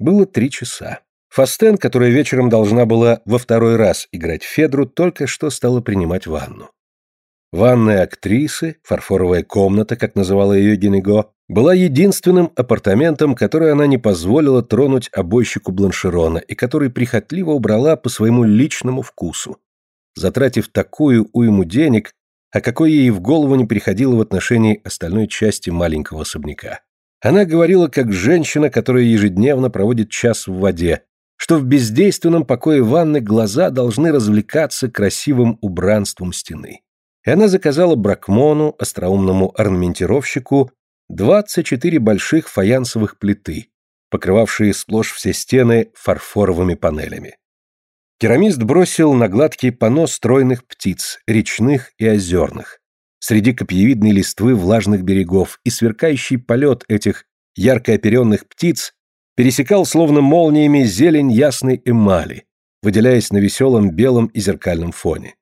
Было три часа. Фастен, которая вечером должна была во второй раз играть Федру, только что стала принимать ванну. Ванная актрисы, фарфоровая комната, как называла ее Генего, была единственным апартаментом, который она не позволила тронуть обойщику Бланшерона и который прихотливо убрала по своему личному вкусу, затратив такую уйму денег, о какой ей в голову не приходило в отношении остальной части маленького особняка. Она говорила как женщина, которая ежедневно проводит час в воде, что в бездейственном покое ванны глаза должны развлекаться красивым убранством стены. И она заказала Бракмону, остроумному орнаментировщику, 24 больших фаянсовых плиты, покрывавшие сплошь все стены фарфоровыми панелями. Керамист бросил на гладкий панно стройных птиц, речных и озерных, среди копьевидной листвы влажных берегов, и сверкающий полет этих ярко оперенных птиц пересекал словно молниями зелень ясной эмали, выделяясь на веселом белом и зеркальном фоне.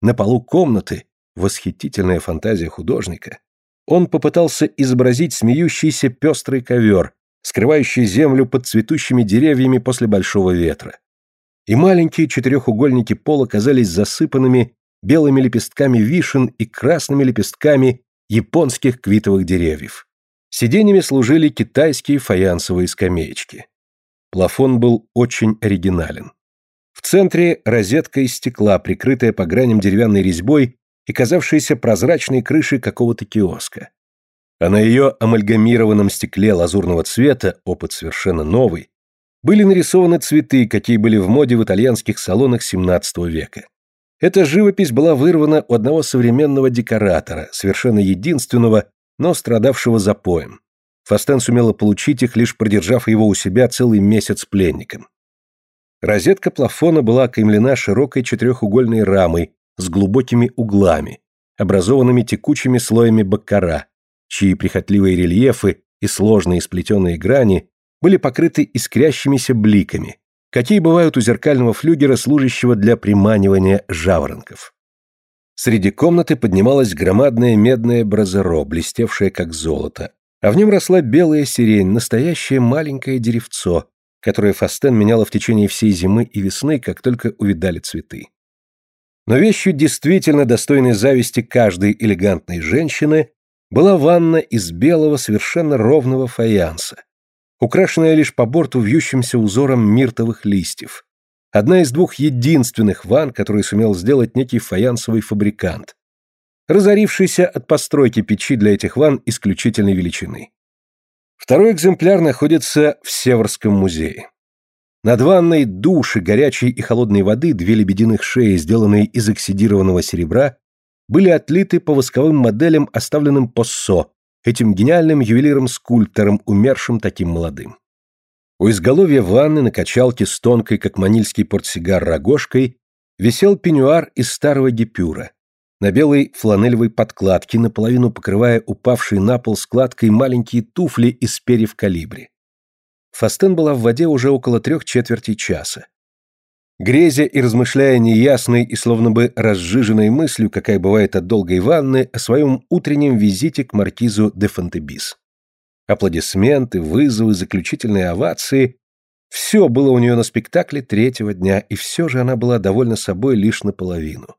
На полу комнаты, восхитительная фантазия художника, он попытался изобразить смеющийся пестрый ковер, скрывающий землю под цветущими деревьями после большого ветра. И маленькие четырехугольники пола казались засыпанными белыми лепестками вишен и красными лепестками японских квитовых деревьев. Сиденьями служили китайские фаянсовые скамеечки. Плафон был очень оригинален. В центре розетка из стекла, прикрытая по граням деревянной резьбой и казавшейся прозрачной крышей какого-то киоска. А на ее амальгамированном стекле лазурного цвета, опыт совершенно новый, были нарисованы цветы, какие были в моде в итальянских салонах XVII века. Эта живопись была вырвана у одного современного декоратора, совершенно единственного, но страдавшего запоем. Фастен сумела получить их, лишь продержав его у себя целый месяц пленником. Розетка плафона была окаймлена широкой четырехугольной рамой, с глубокими углами, образованными текучими слоями баккара, чьи прихотливые рельефы и сложные сплетенные грани были покрыты искрящимися бликами, какие бывают у зеркального флюгера, служащего для приманивания жаворонков. Среди комнаты поднималось громадное медное бразеро, блестевшее как золото, а в нем росла белая сирень, настоящее маленькое деревцо, которое Фастен меняла в течение всей зимы и весны, как только увидали цветы. Но вещью действительно достойной зависти каждой элегантной женщины была ванна из белого совершенно ровного фаянса, украшенная лишь по борту вьющимся узором миртовых листьев. Одна из двух единственных ванн, которые сумел сделать некий фаянсовый фабрикант, разорившийся от постройки печи для этих ванн исключительной величины. Второй экземпляр находится в Северском музее. Над ванной души горячей и холодной воды две лебединых шеи, сделанные из оксидированного серебра, были отлиты по восковым моделям, оставленным Поссо, этим гениальным ювелиром-скульптором, умершим таким молодым. У изголовья ванны на качалке с тонкой, как манильский портсигар, рогожкой висел пеньюар из старого гипюра, на белой фланелевой подкладке, наполовину покрывая упавшие на пол складкой маленькие туфли из перьев калибри. Фастен была в воде уже около трех четвертей часа. Грезя и размышляя неясной и словно бы разжиженной мыслью, какая бывает от долгой ванны, о своем утреннем визите к маркизу де Фонтебис. Аплодисменты, вызовы, заключительные овации – все было у нее на спектакле третьего дня, и все же она была довольна собой лишь наполовину.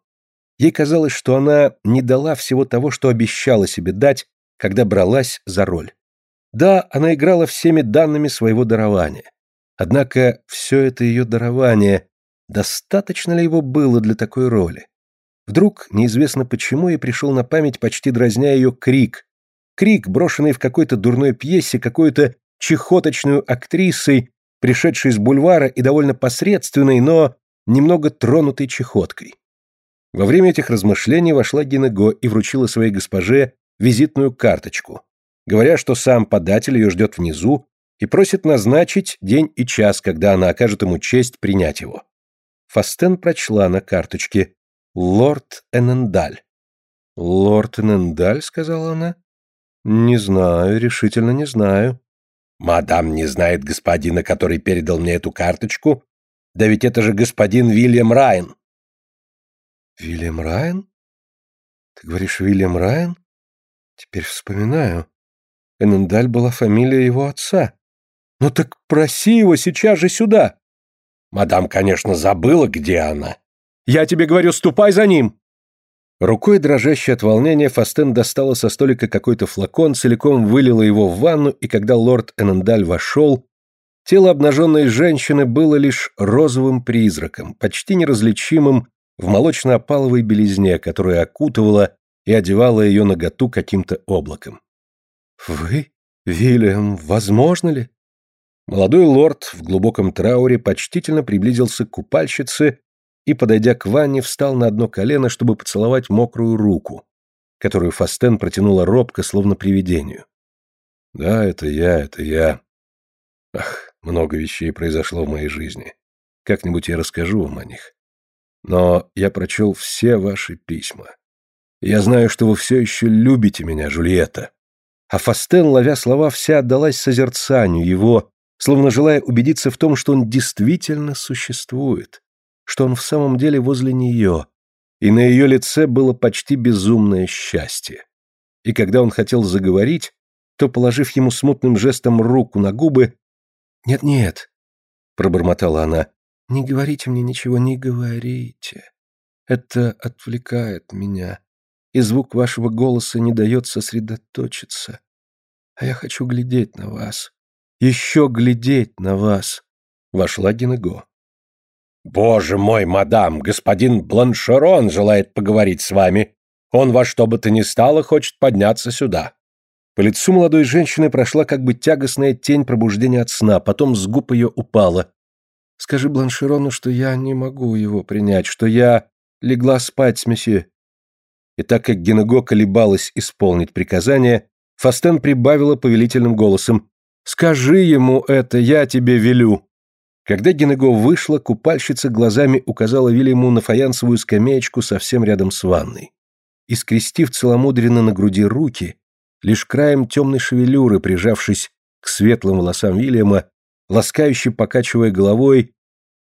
Ей казалось, что она не дала всего того, что обещала себе дать, когда бралась за роль. Да, она играла всеми данными своего дарования. Однако все это ее дарование, достаточно ли его было для такой роли? Вдруг, неизвестно почему, ей пришел на память, почти дразня ее, крик. Крик, брошенный в какой-то дурной пьесе, какой-то чехоточную актрисой, пришедшей с бульвара и довольно посредственной, но немного тронутой чехоткой. Во время этих размышлений вошла Гинего и вручила своей госпоже визитную карточку, говоря, что сам податель ее ждет внизу и просит назначить день и час, когда она окажет ему честь принять его. Фастен прочла на карточке «Лорд Энендаль». «Лорд Энендаль?» — сказала она. «Не знаю, решительно не знаю». «Мадам не знает господина, который передал мне эту карточку? Да ведь это же господин Вильям Райан». «Вильям Райан? Ты говоришь, Вильям Райан? Теперь вспоминаю. Энендаль была фамилия его отца. «Ну так проси его сейчас же сюда!» «Мадам, конечно, забыла, где она». «Я тебе говорю, ступай за ним!» Рукой, дрожащей от волнения, Фастен достала со столика какой-то флакон, целиком вылила его в ванну, и когда лорд Энендаль вошел, тело обнаженной женщины было лишь розовым призраком, почти неразличимым в молочно-опаловой белизне, которая окутывала и одевала ее наготу каким-то облаком. «Вы, Вильям, возможно ли?» Молодой лорд в глубоком трауре почтительно приблизился к купальщице и, подойдя к ванне, встал на одно колено, чтобы поцеловать мокрую руку, которую Фастен протянула робко, словно привидению. «Да, это я, это я. Ах, много вещей произошло в моей жизни. Как-нибудь я расскажу вам о них. Но я прочел все ваши письма. Я знаю, что вы все еще любите меня, Жульетта». А Фастен, ловя слова, вся отдалась созерцанию его, словно желая убедиться в том, что он действительно существует что он в самом деле возле нее, и на ее лице было почти безумное счастье. И когда он хотел заговорить, то, положив ему смутным жестом руку на губы, «Нет-нет», — пробормотала она, — «не говорите мне ничего, не говорите. Это отвлекает меня, и звук вашего голоса не дает сосредоточиться. А я хочу глядеть на вас, еще глядеть на вас». Вошла Генего. «Боже мой, мадам, господин Бланшерон желает поговорить с вами. Он во что бы то ни стало хочет подняться сюда». По лицу молодой женщины прошла как бы тягостная тень пробуждения от сна, потом с губ ее упала. «Скажи Бланшерону, что я не могу его принять, что я легла спать с месье». И так как Генего колебалась исполнить приказание, Фастен прибавила повелительным голосом. «Скажи ему это, я тебе велю». Когда Генего вышла, купальщица глазами указала Вильяму на фаянсовую скамеечку совсем рядом с ванной. И, скрестив целомудренно на груди руки, лишь краем темной шевелюры, прижавшись к светлым волосам Вильяма, ласкающе покачивая головой,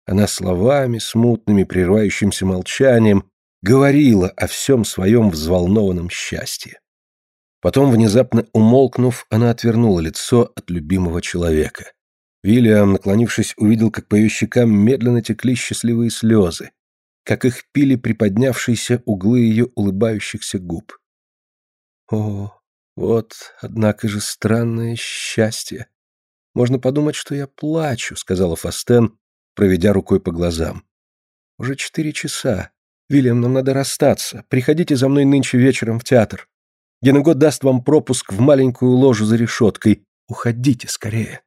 она словами, смутными, прерывающимся молчанием, говорила о всем своем взволнованном счастье. Потом, внезапно умолкнув, она отвернула лицо от любимого человека. Вильям, наклонившись, увидел, как по ее щекам медленно текли счастливые слезы, как их пили приподнявшиеся углы ее улыбающихся губ. О, вот, однако же, странное счастье. Можно подумать, что я плачу, сказала Фастен, проведя рукой по глазам. Уже четыре часа. Вильям, нам надо расстаться. Приходите за мной нынче вечером в театр. Генегод даст вам пропуск в маленькую ложу за решеткой. Уходите скорее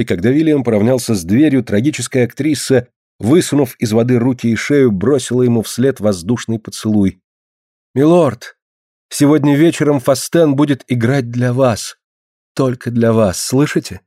и когда Вильям поравнялся с дверью, трагическая актриса, высунув из воды руки и шею, бросила ему вслед воздушный поцелуй. «Милорд, сегодня вечером Фастен будет играть для вас. Только для вас, слышите?»